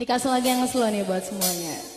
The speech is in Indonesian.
Dikasih lagi yang slow nih buat semuanya.